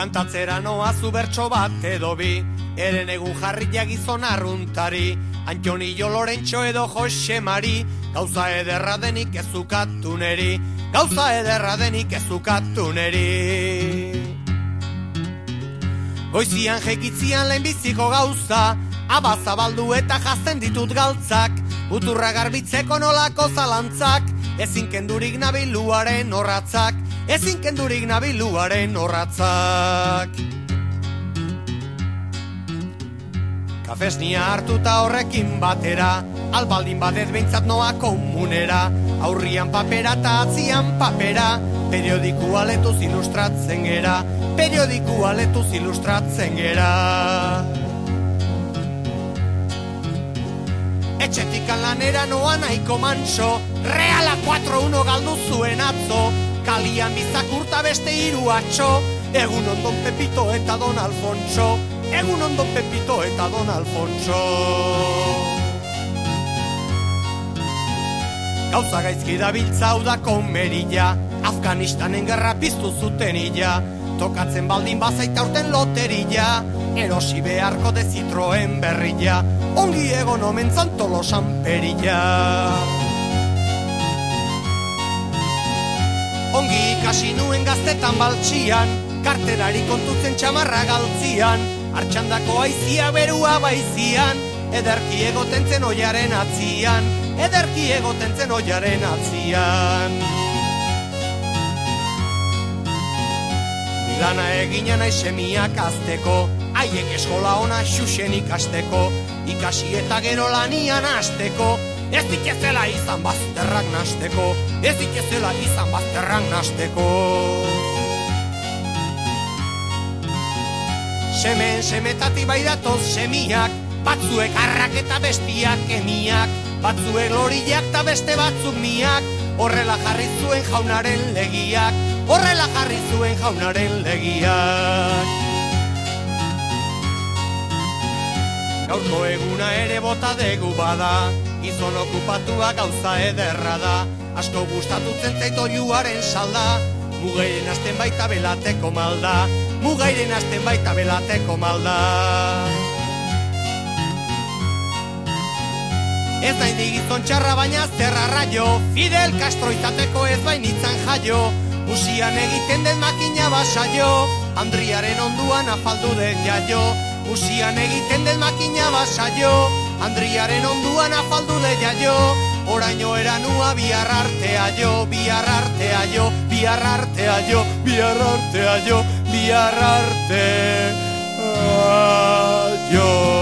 Kantatzera noa zu bertso bat edo bi. Eren egun jarria gizon arruntari Antoni jo Lorentxo edo Jose Mari. Gauza ederra denik ezukatu neri Gauza ederra denik ezukatu neri. Goizian jekitzian lehenbiziko gauza Abazabaldu eta jazten ditut galtzak. Uturra garbitzeko nolako zalantzak Ezin kendurik nabiluaren horratzak Ezin kendurik nabiluaren horratzak Kafesnia hartuta horrekin batera Albaldin badet behintzat noa komunera. Aurrian papera eta atzian papera Periodiku aletuz ilustratzen gera Periodiku aletuz ilustratzen gera. Etxetik lanera noa nahiko manso Reala 4-1 galdu zuen atzo Kalian bizakurta beste hiru atxo. Egun ondon Pepito eta Don Alfonso. Egun ondon Pepito eta Don Alfonso. Gauza gaizki da biltza hau da konmerila Afganistanen gerra piztu zuten illa. Tokatzen baldin bazaita urten loterilla Erosi beharko de Citroen berrilla Ongi egon omen zantolo sanperilla Ongi ikasi nuen gaztetan baltxian Karterari kontutzen txamarra galtzian. Artxandako aizia berua baizian Ederki egoten zen oiaren atzian Ederki egoten zen oiaren atzian. Lana egina nahi semiak azteko Haiek eskola ona xuxen ikasteko Ikasi eta gero lanian azteko Ez dikezela izan bazterrak nasteko Ez dikezela izan bazterrak nasteko. Semen semetati bai datoz semiak Batzuek arrak eta bestiak emiak Batzuek loriak eta beste batzuk miak Horrela jarri zuen jaunaren legiak Horrela jarri zuen jaunaren legiak. Gaurko eguna ere bota degu bada Gizon okupatua gauza ederra da. Asko gustatutzen zaito juaren salda. Mugairen asten baita belateko malda. Mugairen asten baita belateko malda. Ez da gizon txarra baina zerra raio Fidel Castro izateko ez bain itzan jaio. Usian egiten den makina basaio. Andriaren onduan afaldu den jaio. Usian egiten den makina basaio Andriaren onduan afaldu leia jo Oraino eranua bihar artea jo Bihar artea jo, bihar artea jo Bihar artea jo, bihar artea jo